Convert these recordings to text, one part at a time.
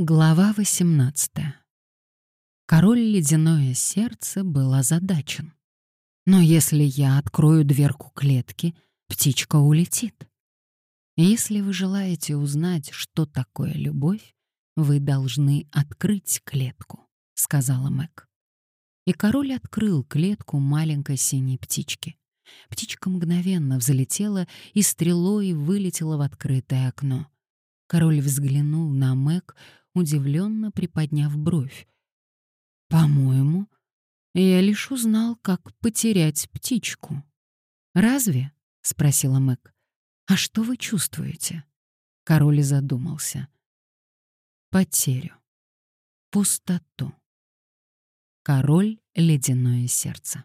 Глава 18. Король Ледяное Сердце был озадачен. Но если я открою дверку клетки, птичка улетит. Если вы желаете узнать, что такое любовь, вы должны открыть клетку, сказала Мэг. И король открыл клетку маленькой синей птички. Птичка мгновенно взлетела и стрелой вылетела в открытое окно. Король взглянул на Мэг, удивленно приподняв бровь. «По-моему, я лишь узнал, как потерять птичку». «Разве?» — спросила Мэг. «А что вы чувствуете?» Король задумался. «Потерю. Пустоту. Король — ледяное сердце».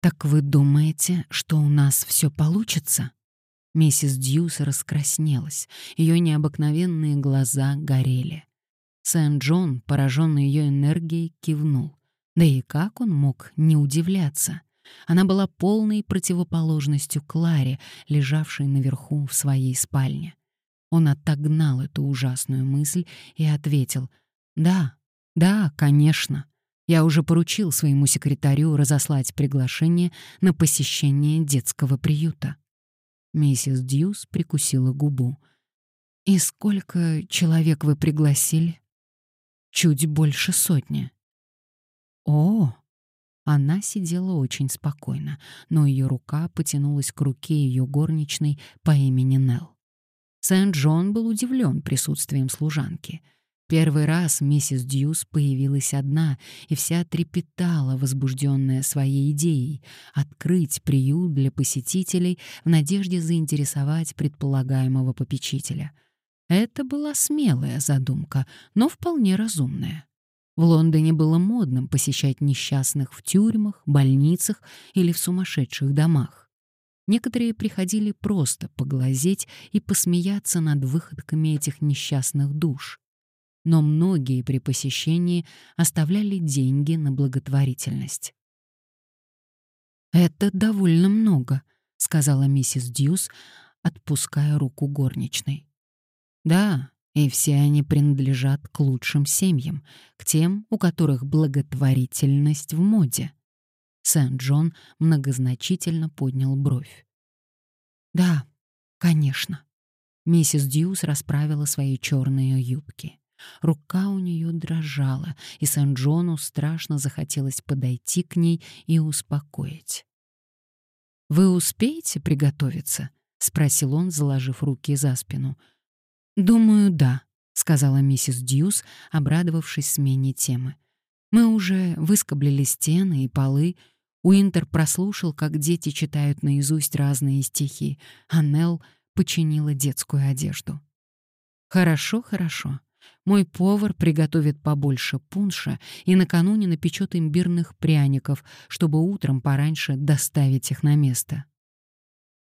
«Так вы думаете, что у нас все получится?» Миссис Дьюс раскраснелась, ее необыкновенные глаза горели. Сент-Джон, пораженный ее энергией, кивнул. Да и как он мог не удивляться? Она была полной противоположностью Кларе, лежавшей наверху в своей спальне. Он отогнал эту ужасную мысль и ответил «Да, да, конечно. Я уже поручил своему секретарю разослать приглашение на посещение детского приюта». Миссис Дьюс прикусила губу. «И сколько человек вы пригласили?» «Чуть больше сотни». «О!» Она сидела очень спокойно, но ее рука потянулась к руке ее горничной по имени Нелл. Сент-Джон был удивлен присутствием служанки — Первый раз миссис Дьюс появилась одна и вся трепетала, возбужденная своей идеей — открыть приют для посетителей в надежде заинтересовать предполагаемого попечителя. Это была смелая задумка, но вполне разумная. В Лондоне было модным посещать несчастных в тюрьмах, больницах или в сумасшедших домах. Некоторые приходили просто поглазеть и посмеяться над выходками этих несчастных душ но многие при посещении оставляли деньги на благотворительность. «Это довольно много», — сказала миссис Дьюс, отпуская руку горничной. «Да, и все они принадлежат к лучшим семьям, к тем, у которых благотворительность в моде». Сент-Джон многозначительно поднял бровь. «Да, конечно». Миссис Дьюс расправила свои черные юбки. Рука у нее дрожала, и Сент-Джону страшно захотелось подойти к ней и успокоить. «Вы успеете приготовиться?» — спросил он, заложив руки за спину. «Думаю, да», — сказала миссис Дьюс, обрадовавшись смене темы. «Мы уже выскоблили стены и полы. Уинтер прослушал, как дети читают наизусть разные стихи, а Нелл починила детскую одежду». «Хорошо, хорошо. Мой повар приготовит побольше пунша и накануне напечет имбирных пряников, чтобы утром пораньше доставить их на место.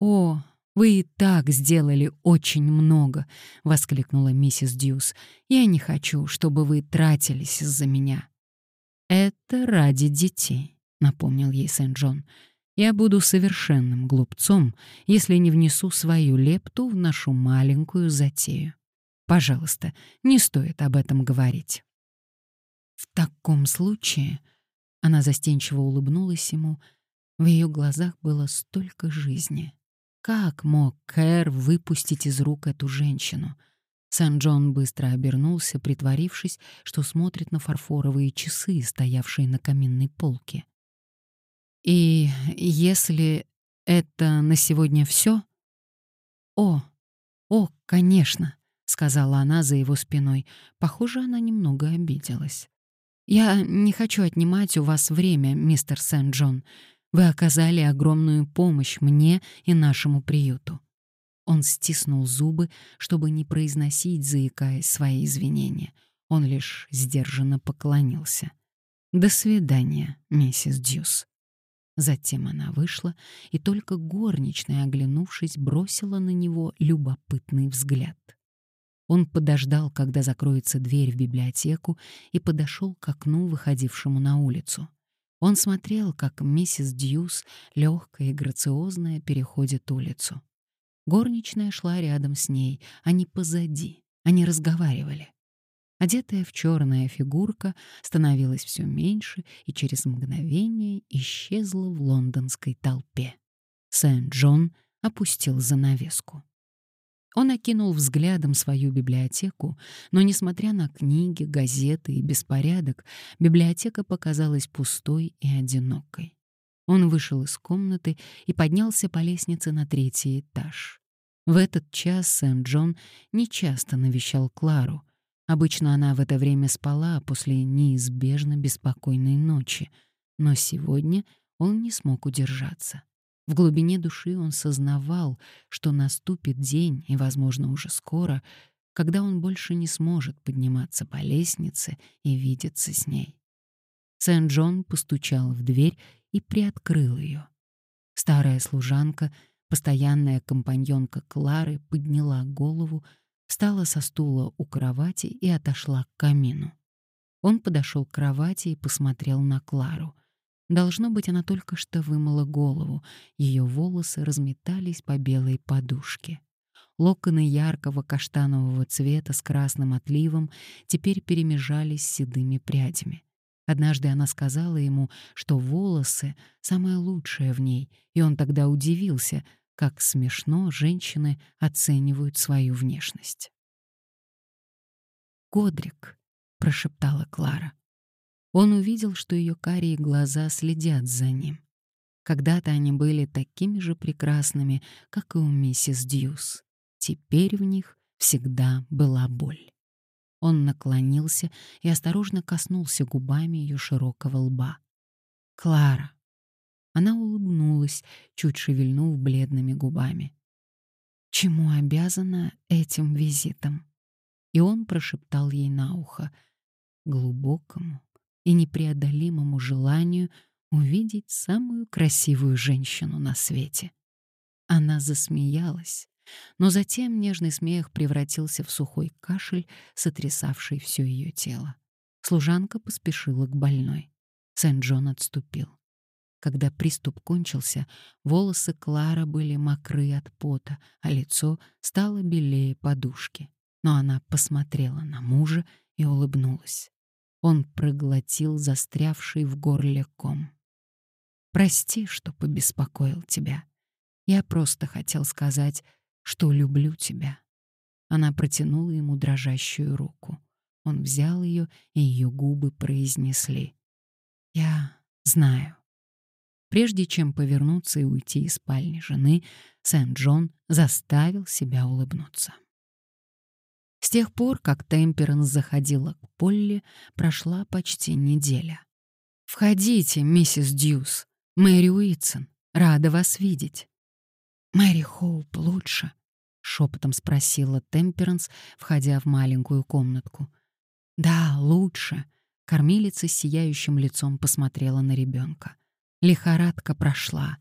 «О, вы и так сделали очень много!» — воскликнула миссис Дьюс. «Я не хочу, чтобы вы тратились из-за меня». «Это ради детей», — напомнил ей Сент-Джон. «Я буду совершенным глупцом, если не внесу свою лепту в нашу маленькую затею». Пожалуйста, не стоит об этом говорить. В таком случае она застенчиво улыбнулась ему. В ее глазах было столько жизни. Как мог Кэр выпустить из рук эту женщину? Сан-Джон быстро обернулся, притворившись, что смотрит на фарфоровые часы, стоявшие на каминной полке. «И если это на сегодня все? «О, о, конечно!» — сказала она за его спиной. Похоже, она немного обиделась. «Я не хочу отнимать у вас время, мистер Сент-Джон. Вы оказали огромную помощь мне и нашему приюту». Он стиснул зубы, чтобы не произносить, заикаясь, свои извинения. Он лишь сдержанно поклонился. «До свидания, миссис Дьюс». Затем она вышла, и только горничная, оглянувшись, бросила на него любопытный взгляд. Он подождал, когда закроется дверь в библиотеку, и подошел к окну, выходившему на улицу. Он смотрел, как миссис Дьюс, легкая и грациозная, переходит улицу. Горничная шла рядом с ней, они позади, они разговаривали. Одетая в черная фигурка становилась все меньше и через мгновение исчезла в лондонской толпе. Сент-Джон опустил занавеску. Он окинул взглядом свою библиотеку, но, несмотря на книги, газеты и беспорядок, библиотека показалась пустой и одинокой. Он вышел из комнаты и поднялся по лестнице на третий этаж. В этот час Сент-Джон нечасто навещал Клару. Обычно она в это время спала после неизбежно беспокойной ночи, но сегодня он не смог удержаться. В глубине души он сознавал, что наступит день, и, возможно, уже скоро, когда он больше не сможет подниматься по лестнице и видеться с ней. Сент-Джон постучал в дверь и приоткрыл ее. Старая служанка, постоянная компаньонка Клары, подняла голову, встала со стула у кровати и отошла к камину. Он подошел к кровати и посмотрел на Клару — Должно быть, она только что вымыла голову, ее волосы разметались по белой подушке. Локоны яркого каштанового цвета с красным отливом теперь перемежались с седыми прядями. Однажды она сказала ему, что волосы — самое лучшее в ней, и он тогда удивился, как смешно женщины оценивают свою внешность. «Годрик», — прошептала Клара. Он увидел, что ее карие глаза следят за ним. Когда-то они были такими же прекрасными, как и у миссис Дьюс. Теперь в них всегда была боль. Он наклонился и осторожно коснулся губами ее широкого лба. «Клара!» Она улыбнулась, чуть шевельнув бледными губами. «Чему обязана этим визитом?» И он прошептал ей на ухо. «Глубокому, и непреодолимому желанию увидеть самую красивую женщину на свете. Она засмеялась, но затем нежный смех превратился в сухой кашель, сотрясавший все ее тело. Служанка поспешила к больной. Сент-Джон отступил. Когда приступ кончился, волосы Клара были мокры от пота, а лицо стало белее подушки. Но она посмотрела на мужа и улыбнулась. Он проглотил застрявший в горле ком. «Прости, что побеспокоил тебя. Я просто хотел сказать, что люблю тебя». Она протянула ему дрожащую руку. Он взял ее, и ее губы произнесли. «Я знаю». Прежде чем повернуться и уйти из спальни жены, Сент-Джон заставил себя улыбнуться. С тех пор, как Темперанс заходила к Полли, прошла почти неделя. «Входите, миссис Дьюс. Мэри Уитсон. Рада вас видеть». «Мэри Хоуп лучше?» — шепотом спросила Темперанс, входя в маленькую комнатку. «Да, лучше», — кормилица с сияющим лицом посмотрела на ребенка. «Лихорадка прошла.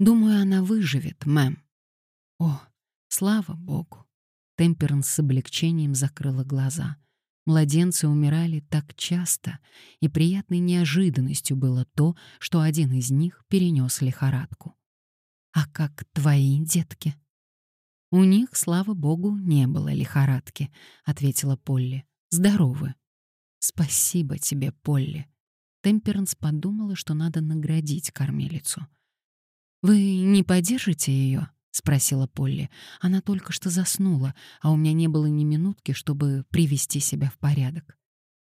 Думаю, она выживет, мэм». «О, слава богу!» Темперанс с облегчением закрыла глаза. Младенцы умирали так часто, и приятной неожиданностью было то, что один из них перенес лихорадку. «А как твои детки?» «У них, слава богу, не было лихорадки», — ответила Полли. «Здоровы». «Спасибо тебе, Полли». Темперанс подумала, что надо наградить кормилицу. «Вы не поддержите ее?» — спросила Полли. «Она только что заснула, а у меня не было ни минутки, чтобы привести себя в порядок».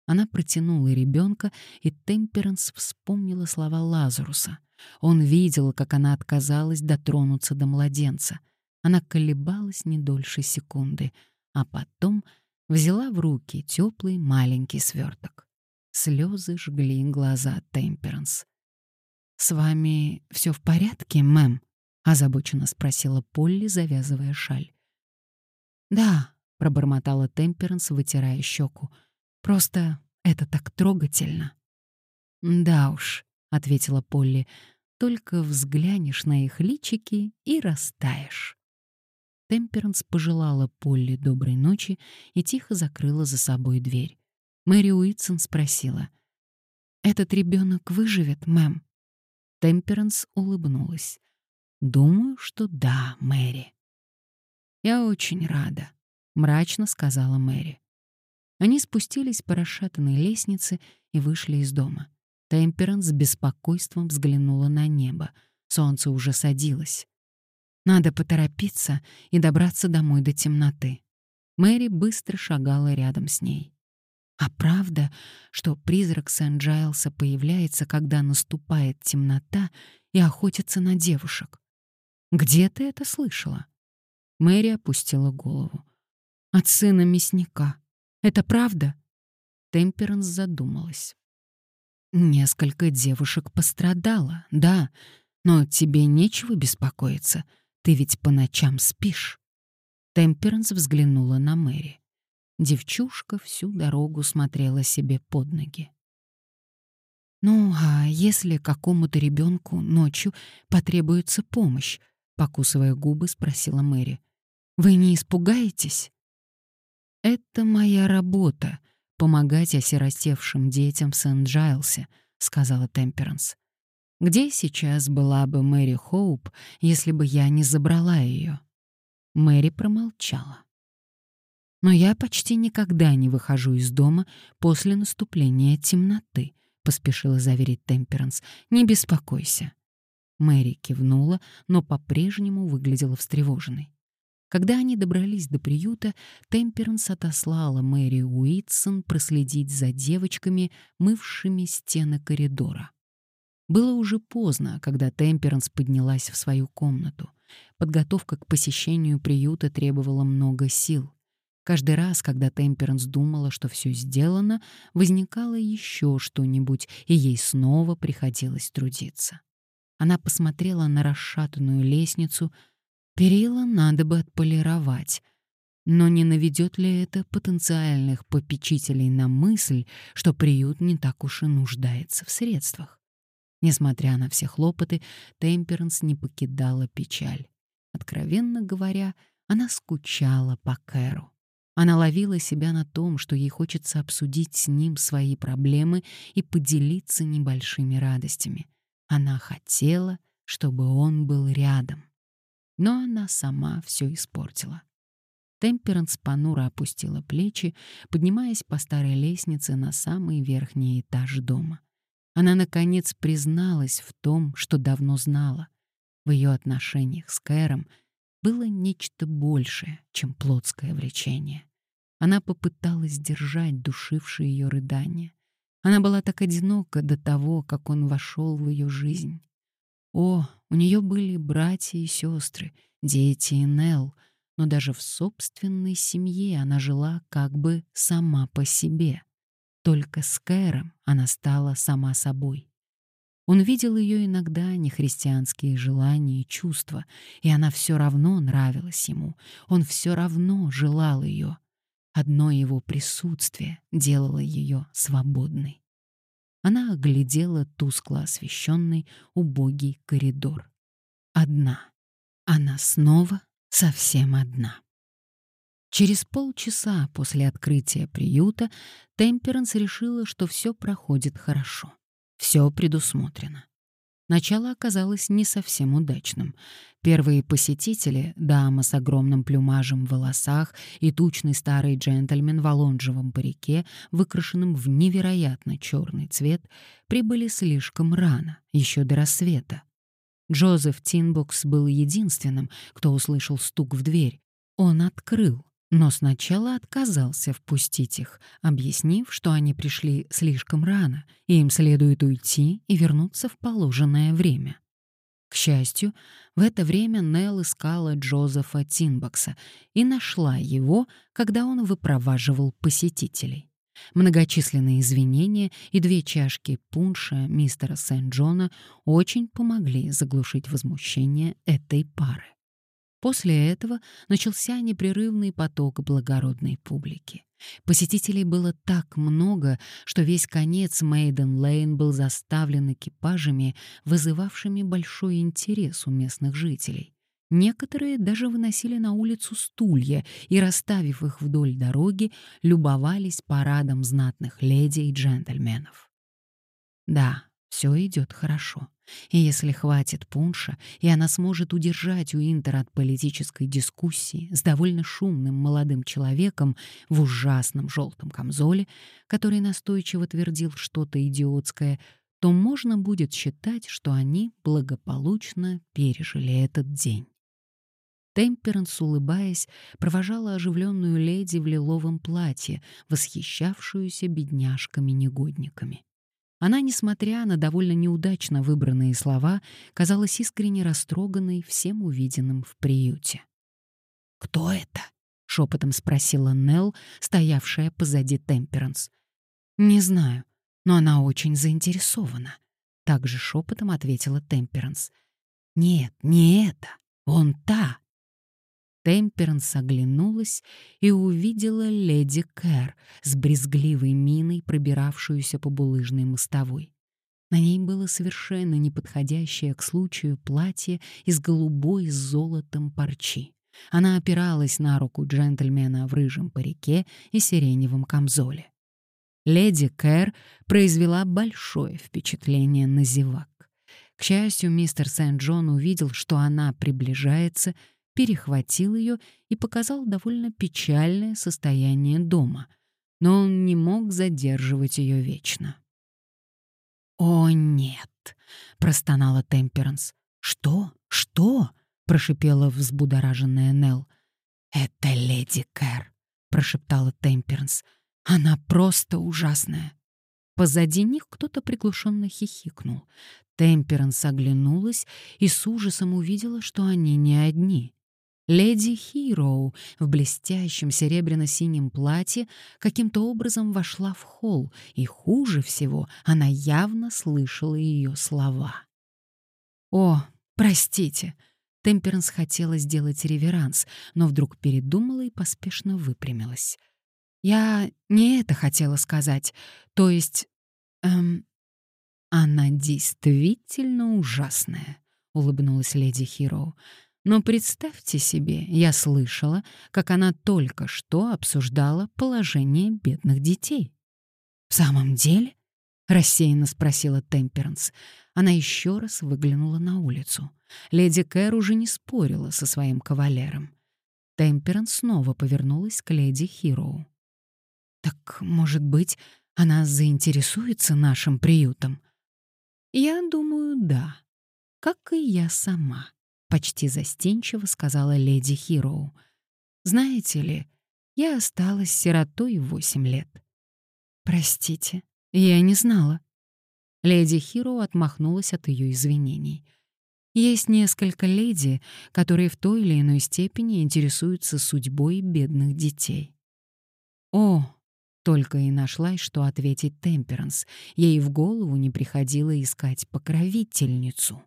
Она протянула ребенка, и Темперанс вспомнила слова Лазаруса. Он видел, как она отказалась дотронуться до младенца. Она колебалась не дольше секунды, а потом взяла в руки теплый маленький сверток. Слезы жгли глаза Темперанс. «С вами все в порядке, мэм?» Озабоченно спросила Полли, завязывая шаль. Да, пробормотала Темперанс, вытирая щеку. Просто это так трогательно. Да уж, ответила Полли. Только взглянешь на их личики и растаешь. Темперанс пожелала Полли доброй ночи и тихо закрыла за собой дверь. Мэри Уитсон спросила: "Этот ребенок выживет, мэм?" Темперанс улыбнулась. Думаю, что да, Мэри. Я очень рада, мрачно сказала Мэри. Они спустились по расшатанной лестнице и вышли из дома. Темперанс с беспокойством взглянула на небо. Солнце уже садилось. Надо поторопиться и добраться домой до темноты. Мэри быстро шагала рядом с ней. А правда, что призрак Сент-Джайлса появляется, когда наступает темнота и охотится на девушек? Где ты это слышала? Мэри опустила голову. От сына мясника. Это правда? Темперанс задумалась. Несколько девушек пострадало, да, но тебе нечего беспокоиться. Ты ведь по ночам спишь. Темперанс взглянула на Мэри. Девчушка всю дорогу смотрела себе под ноги. «Ну, а если какому-то ребенку ночью потребуется помощь?» — покусывая губы, спросила Мэри. «Вы не испугаетесь?» «Это моя работа — помогать осиротевшим детям в Сент-Джайлсе», — сказала Темперанс. «Где сейчас была бы Мэри Хоуп, если бы я не забрала ее?» Мэри промолчала. «Но я почти никогда не выхожу из дома после наступления темноты», — поспешила заверить Темперанс. «Не беспокойся». Мэри кивнула, но по-прежнему выглядела встревоженной. Когда они добрались до приюта, Темперанс отослала Мэри Уитсон проследить за девочками, мывшими стены коридора. Было уже поздно, когда Темперанс поднялась в свою комнату. Подготовка к посещению приюта требовала много сил. Каждый раз, когда Темперанс думала, что все сделано, возникало еще что-нибудь, и ей снова приходилось трудиться. Она посмотрела на расшатанную лестницу. Перила надо бы отполировать. Но не наведет ли это потенциальных попечителей на мысль, что приют не так уж и нуждается в средствах? Несмотря на все хлопоты, Темперанс не покидала печаль. Откровенно говоря, она скучала по Кэру. Она ловила себя на том, что ей хочется обсудить с ним свои проблемы и поделиться небольшими радостями. Она хотела, чтобы он был рядом. Но она сама все испортила. Темперанс понуро опустила плечи, поднимаясь по старой лестнице на самый верхний этаж дома. Она, наконец, призналась в том, что давно знала. В ее отношениях с Кэром было нечто большее, чем плотское влечение. Она попыталась держать душившие ее рыдания. Она была так одинока до того, как он вошел в ее жизнь. О, у нее были братья и сестры, дети и Нелл, но даже в собственной семье она жила как бы сама по себе. Только с Кэром она стала сама собой. Он видел ее иногда нехристианские желания и чувства, и она все равно нравилась ему, он все равно желал ее. Одно его присутствие делало ее свободной. Она оглядела тускло освещенный убогий коридор. Одна. Она снова совсем одна. Через полчаса после открытия приюта Темперанс решила, что все проходит хорошо. Все предусмотрено. Начало оказалось не совсем удачным. Первые посетители, дама с огромным плюмажем в волосах и тучный старый джентльмен в алонжевом парике, выкрашенном в невероятно черный цвет, прибыли слишком рано, еще до рассвета. Джозеф Тинбокс был единственным, кто услышал стук в дверь. Он открыл, но сначала отказался впустить их, объяснив, что они пришли слишком рано, и им следует уйти и вернуться в положенное время. К счастью, в это время Нелл искала Джозефа Тинбокса и нашла его, когда он выпроваживал посетителей. Многочисленные извинения и две чашки пунша мистера Сент-Джона очень помогли заглушить возмущение этой пары. После этого начался непрерывный поток благородной публики. Посетителей было так много, что весь конец Мейден-Лейн был заставлен экипажами, вызывавшими большой интерес у местных жителей. Некоторые даже выносили на улицу стулья и, расставив их вдоль дороги, любовались парадом знатных леди и джентльменов. Да, все идет хорошо. И если хватит пунша, и она сможет удержать Уинтера от политической дискуссии с довольно шумным молодым человеком в ужасном желтом камзоле, который настойчиво твердил что-то идиотское, то можно будет считать, что они благополучно пережили этот день. Темперанс, улыбаясь, провожала оживленную леди в лиловом платье, восхищавшуюся бедняжками-негодниками. Она, несмотря на довольно неудачно выбранные слова, казалась искренне растроганной всем увиденным в приюте. «Кто это?» — шепотом спросила Нелл, стоявшая позади Темперанс. «Не знаю, но она очень заинтересована», — также шепотом ответила Темперанс. «Нет, не это, он та, Темперанс оглянулась и увидела леди Кэр с брезгливой миной, пробиравшуюся по булыжной мостовой. На ней было совершенно неподходящее к случаю платье из голубой с золотом парчи. Она опиралась на руку джентльмена в рыжем парике и сиреневом камзоле. Леди Кэр произвела большое впечатление на зевак. К счастью, мистер Сент-Джон увидел, что она приближается — перехватил ее и показал довольно печальное состояние дома, но он не мог задерживать ее вечно. «О, нет!» — простонала Темперанс. «Что? Что?» — прошипела взбудораженная Нелл. «Это леди Кэр», — прошептала Темперанс. «Она просто ужасная». Позади них кто-то приглушенно хихикнул. Темперанс оглянулась и с ужасом увидела, что они не одни. Леди Хироу в блестящем серебряно-синем платье каким-то образом вошла в холл, и хуже всего она явно слышала ее слова. «О, простите!» Темперанс хотела сделать реверанс, но вдруг передумала и поспешно выпрямилась. «Я не это хотела сказать. То есть... Эм, она действительно ужасная», — улыбнулась леди Хироу. Но представьте себе, я слышала, как она только что обсуждала положение бедных детей. «В самом деле?» — рассеянно спросила Темперанс. Она еще раз выглянула на улицу. Леди Кэр уже не спорила со своим кавалером. Темперанс снова повернулась к леди Хироу. «Так, может быть, она заинтересуется нашим приютом?» «Я думаю, да. Как и я сама» почти застенчиво сказала леди Хироу. Знаете ли, я осталась сиротой восемь лет. Простите, я не знала. Леди Хироу отмахнулась от ее извинений. Есть несколько леди, которые в той или иной степени интересуются судьбой бедных детей. О, только и нашлась, что ответить Темперанс. Ей в голову не приходило искать покровительницу.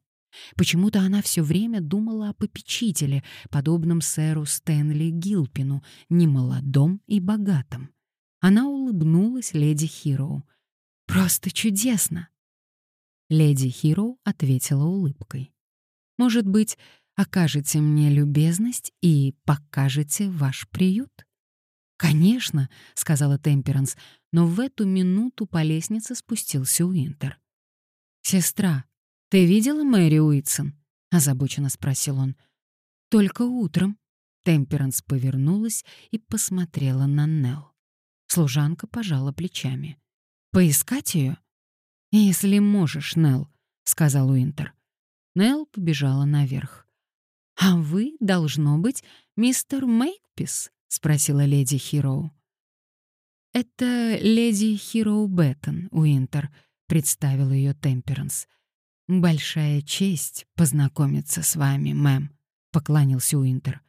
Почему-то она все время думала о попечителе, подобном сэру Стэнли Гилпину, немолодом и богатом. Она улыбнулась леди Хироу. «Просто чудесно!» Леди Хироу ответила улыбкой. «Может быть, окажете мне любезность и покажете ваш приют?» «Конечно», — сказала Темперанс, но в эту минуту по лестнице спустился Уинтер. «Сестра, «Ты видела Мэри Уитсон?» — озабоченно спросил он. «Только утром». Темперанс повернулась и посмотрела на Нелл. Служанка пожала плечами. «Поискать ее?» «Если можешь, Нелл», — сказал Уинтер. Нелл побежала наверх. «А вы, должно быть, мистер Мейкпис?» — спросила леди Хироу. «Это леди Хироу Беттон, Уинтер», — представил ее Темперанс. «Большая честь познакомиться с вами, мэм», — поклонился Уинтер.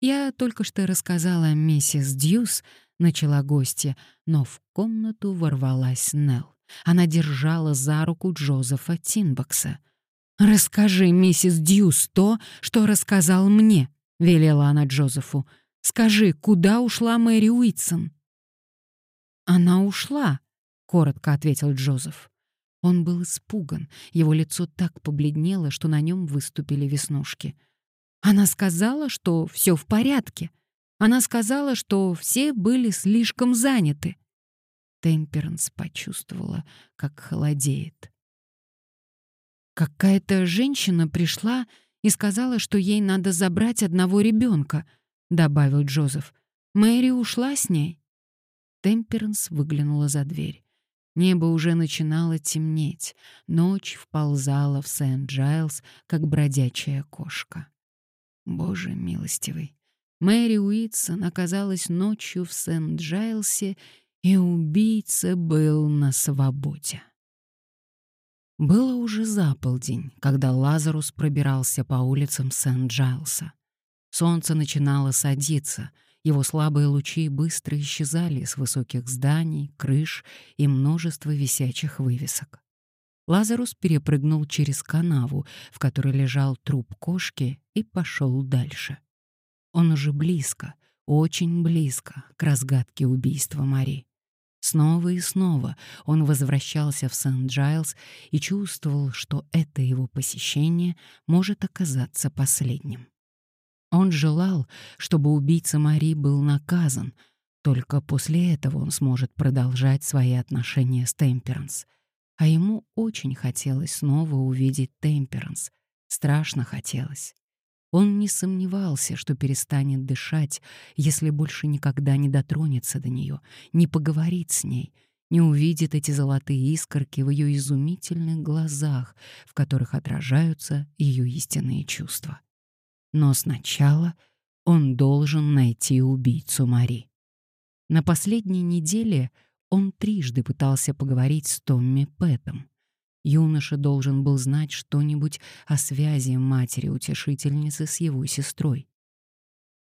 «Я только что рассказала миссис Дьюс», — начала гостья, но в комнату ворвалась Нелл. Она держала за руку Джозефа Тинбокса. «Расскажи, миссис Дьюс, то, что рассказал мне», — велела она Джозефу. «Скажи, куда ушла Мэри Уитсон?» «Она ушла», — коротко ответил Джозеф. Он был испуган, его лицо так побледнело, что на нем выступили веснушки. Она сказала, что все в порядке. Она сказала, что все были слишком заняты. Темперанс почувствовала, как холодеет. Какая-то женщина пришла и сказала, что ей надо забрать одного ребенка, добавил Джозеф. Мэри ушла с ней. Темперанс выглянула за дверь. Небо уже начинало темнеть. Ночь вползала в Сент-Джайлз, как бродячая кошка. Боже милостивый. Мэри Уитсон оказалась ночью в Сент-Джайлсе, и убийца был на свободе. Было уже заполдень, когда Лазарус пробирался по улицам Сент-Джайлса. Солнце начинало садиться, его слабые лучи быстро исчезали с высоких зданий, крыш и множества висячих вывесок. Лазарус перепрыгнул через канаву, в которой лежал труп кошки, и пошел дальше. Он уже близко, очень близко к разгадке убийства Мари. Снова и снова он возвращался в Сент-Джайлз и чувствовал, что это его посещение может оказаться последним. Он желал, чтобы убийца Мари был наказан, только после этого он сможет продолжать свои отношения с Темперанс. А ему очень хотелось снова увидеть Темперанс. Страшно хотелось. Он не сомневался, что перестанет дышать, если больше никогда не дотронется до нее, не поговорит с ней, не увидит эти золотые искорки в ее изумительных глазах, в которых отражаются ее истинные чувства. Но сначала он должен найти убийцу Мари. На последней неделе он трижды пытался поговорить с Томми Пэтом. Юноша должен был знать что-нибудь о связи матери-утешительницы с его сестрой.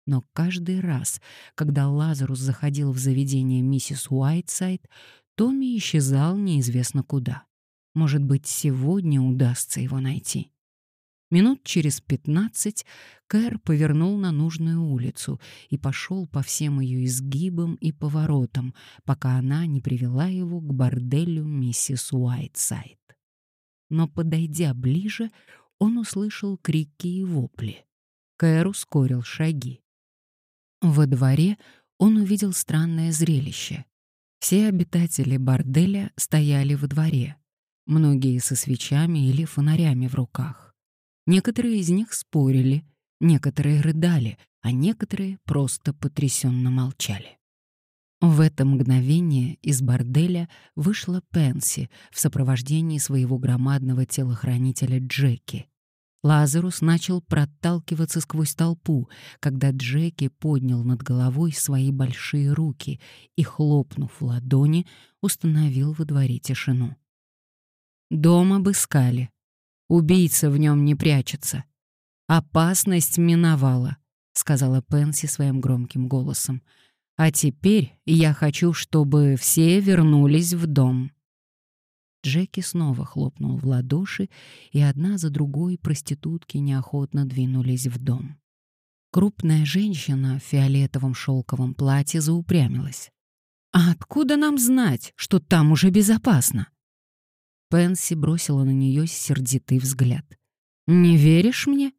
Но каждый раз, когда Лазарус заходил в заведение миссис Уайтсайд, Томми исчезал неизвестно куда. Может быть, сегодня удастся его найти. Минут через пятнадцать Кэр повернул на нужную улицу и пошел по всем ее изгибам и поворотам, пока она не привела его к борделю миссис Уайтсайд но, подойдя ближе, он услышал крики и вопли. Кэр ускорил шаги. Во дворе он увидел странное зрелище. Все обитатели борделя стояли во дворе, многие со свечами или фонарями в руках. Некоторые из них спорили, некоторые рыдали, а некоторые просто потрясенно молчали. В это мгновение из борделя вышла Пенси в сопровождении своего громадного телохранителя Джеки. Лазарус начал проталкиваться сквозь толпу, когда Джеки поднял над головой свои большие руки и, хлопнув ладони, установил во дворе тишину. Дом обыскали. Убийца в нем не прячется. Опасность миновала, сказала Пенси своим громким голосом. А теперь я хочу, чтобы все вернулись в дом. Джеки снова хлопнул в ладоши, и одна за другой проститутки неохотно двинулись в дом. Крупная женщина в фиолетовом шелковом платье заупрямилась. «А откуда нам знать, что там уже безопасно?» Пенси бросила на нее сердитый взгляд. «Не веришь мне?»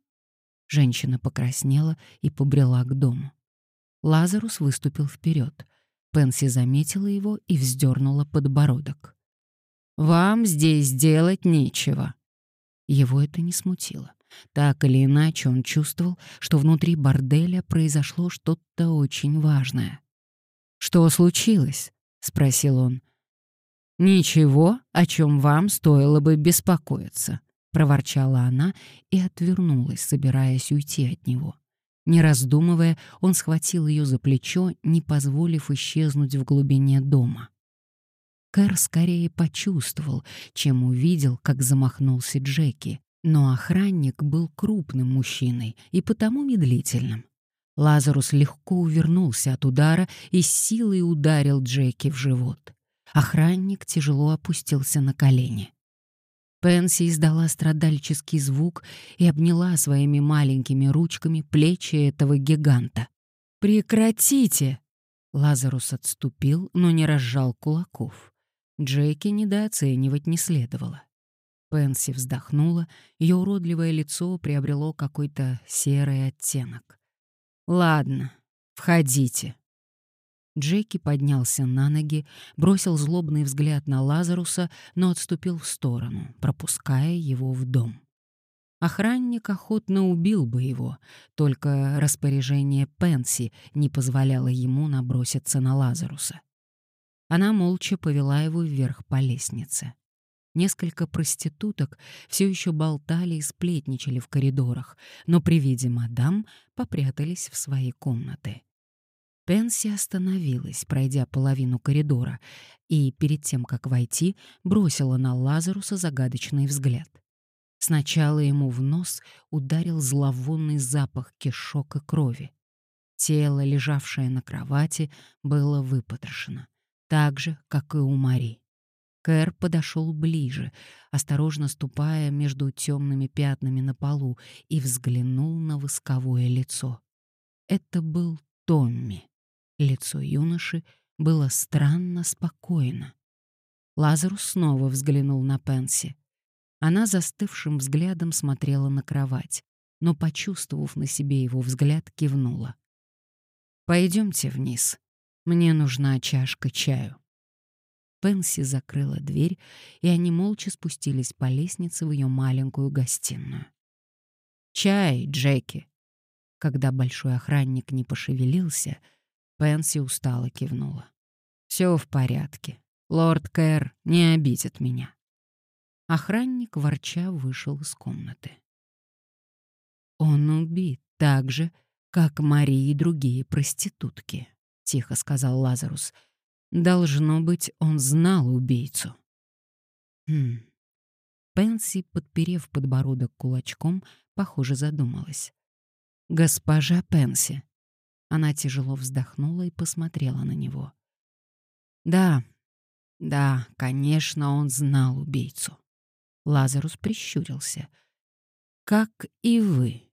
Женщина покраснела и побрела к дому. Лазарус выступил вперед. Пенси заметила его и вздернула подбородок. «Вам здесь делать нечего». Его это не смутило. Так или иначе он чувствовал, что внутри борделя произошло что-то очень важное. «Что случилось?» — спросил он. «Ничего, о чем вам стоило бы беспокоиться», — проворчала она и отвернулась, собираясь уйти от него. Не раздумывая, он схватил ее за плечо, не позволив исчезнуть в глубине дома. Кэр скорее почувствовал, чем увидел, как замахнулся Джеки, но охранник был крупным мужчиной и потому медлительным. Лазарус легко увернулся от удара и силой ударил Джеки в живот. Охранник тяжело опустился на колени. Пенси издала страдальческий звук и обняла своими маленькими ручками плечи этого гиганта. «Прекратите!» Лазарус отступил, но не разжал кулаков. Джеки недооценивать не следовало. Пенси вздохнула, ее уродливое лицо приобрело какой-то серый оттенок. «Ладно, входите». Джеки поднялся на ноги, бросил злобный взгляд на Лазаруса, но отступил в сторону, пропуская его в дом. Охранник охотно убил бы его, только распоряжение Пенси не позволяло ему наброситься на Лазаруса. Она молча повела его вверх по лестнице. Несколько проституток все еще болтали и сплетничали в коридорах, но при виде мадам попрятались в свои комнаты. Пенси остановилась, пройдя половину коридора, и перед тем, как войти, бросила на Лазаруса загадочный взгляд. Сначала ему в нос ударил зловонный запах кишок и крови. Тело, лежавшее на кровати, было выпотрошено, так же, как и у Мари. Кэр подошел ближе, осторожно ступая между темными пятнами на полу, и взглянул на восковое лицо. Это был Томми. Лицо юноши было странно спокойно. Лазарус снова взглянул на Пенси. Она застывшим взглядом смотрела на кровать, но, почувствовав на себе его взгляд, кивнула. «Пойдемте вниз. Мне нужна чашка чаю». Пенси закрыла дверь, и они молча спустились по лестнице в ее маленькую гостиную. «Чай, Джеки!» Когда большой охранник не пошевелился — Пенси устало кивнула. «Все в порядке. Лорд Кэр не обидит меня». Охранник, ворча, вышел из комнаты. «Он убит так же, как Мари и другие проститутки», — тихо сказал Лазарус. «Должно быть, он знал убийцу». «Хм». Пенси, подперев подбородок кулачком, похоже, задумалась. «Госпожа Пенси, она тяжело вздохнула и посмотрела на него. Да, да, конечно, он знал убийцу. Лазарус прищурился. Как и вы.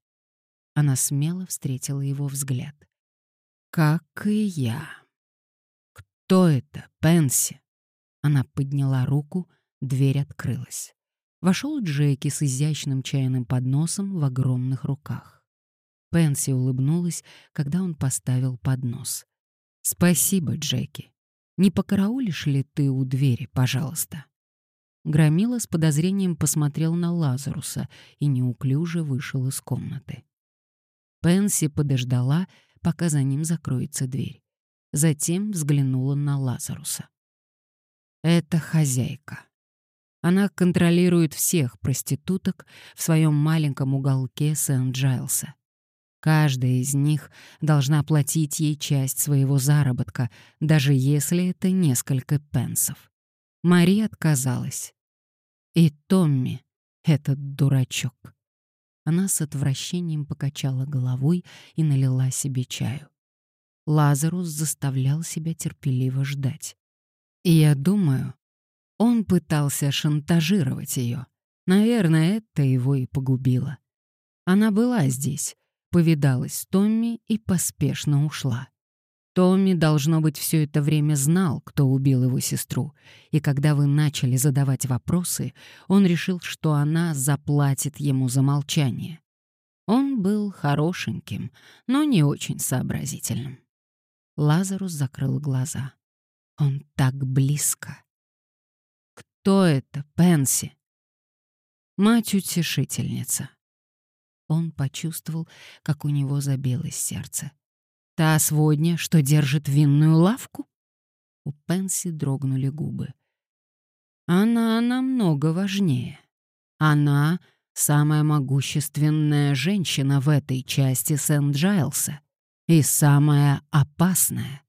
Она смело встретила его взгляд. Как и я. Кто это, Пенси? Она подняла руку, дверь открылась. Вошел Джеки с изящным чайным подносом в огромных руках. Пенси улыбнулась, когда он поставил поднос. «Спасибо, Джеки. Не покараулишь ли ты у двери, пожалуйста?» Громила с подозрением посмотрел на Лазаруса и неуклюже вышел из комнаты. Пенси подождала, пока за ним закроется дверь. Затем взглянула на Лазаруса. «Это хозяйка. Она контролирует всех проституток в своем маленьком уголке Сент-Джайлса. Каждая из них должна платить ей часть своего заработка, даже если это несколько пенсов. Мари отказалась. И Томми, этот дурачок. Она с отвращением покачала головой и налила себе чаю. Лазарус заставлял себя терпеливо ждать. И я думаю, он пытался шантажировать ее. Наверное, это его и погубило. Она была здесь, повидалась с Томми и поспешно ушла. Томми, должно быть, все это время знал, кто убил его сестру, и когда вы начали задавать вопросы, он решил, что она заплатит ему за молчание. Он был хорошеньким, но не очень сообразительным. Лазарус закрыл глаза. Он так близко. Кто это, Пенси? Мать-утешительница. Он почувствовал, как у него забилось сердце. «Та сводня, что держит винную лавку?» У Пенси дрогнули губы. «Она намного важнее. Она — самая могущественная женщина в этой части Сент-Джайлса и самая опасная.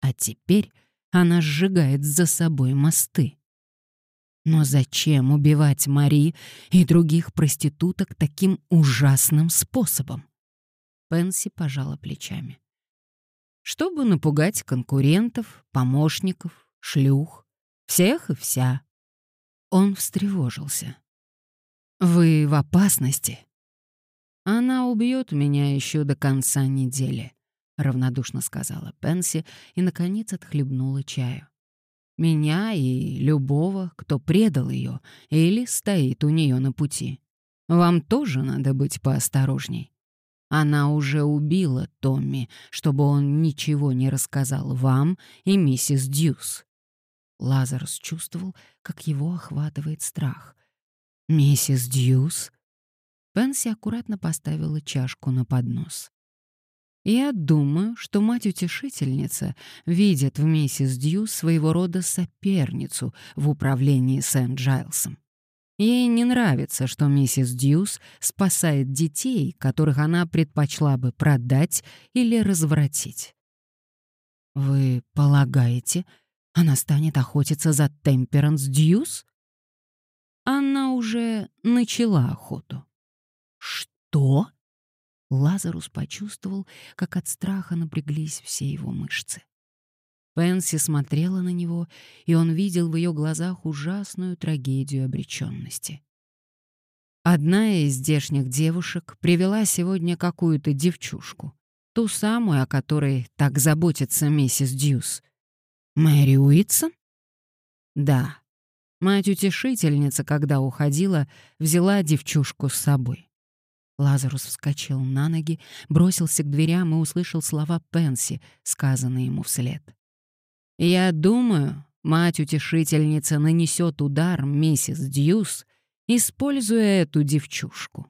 А теперь она сжигает за собой мосты. Но зачем убивать Мари и других проституток таким ужасным способом? Пенси пожала плечами. Чтобы напугать конкурентов, помощников, шлюх, всех и вся. Он встревожился. «Вы в опасности?» «Она убьет меня еще до конца недели», — равнодушно сказала Пенси и, наконец, отхлебнула чаю. Меня и любого, кто предал ее или стоит у нее на пути. Вам тоже надо быть поосторожней. Она уже убила Томми, чтобы он ничего не рассказал вам и миссис Дьюс. Лазарус чувствовал, как его охватывает страх. «Миссис Дьюс?» Пенси аккуратно поставила чашку на поднос. «Я думаю, что мать-утешительница видит в миссис Дьюс своего рода соперницу в управлении Сент-Джайлсом. Ей не нравится, что миссис Дьюс спасает детей, которых она предпочла бы продать или развратить. «Вы полагаете, она станет охотиться за Темперанс Дьюс?» Она уже начала охоту. «Что?» Лазарус почувствовал, как от страха напряглись все его мышцы. Пенси смотрела на него, и он видел в ее глазах ужасную трагедию обреченности. Одна из здешних девушек привела сегодня какую-то девчушку, ту самую, о которой так заботится миссис Дьюс. Мэри Уитсон? Да. Мать-утешительница, когда уходила, взяла девчушку с собой. Лазарус вскочил на ноги, бросился к дверям и услышал слова Пенси, сказанные ему вслед. Я думаю, мать-утешительница нанесет удар миссис Дьюс, используя эту девчушку.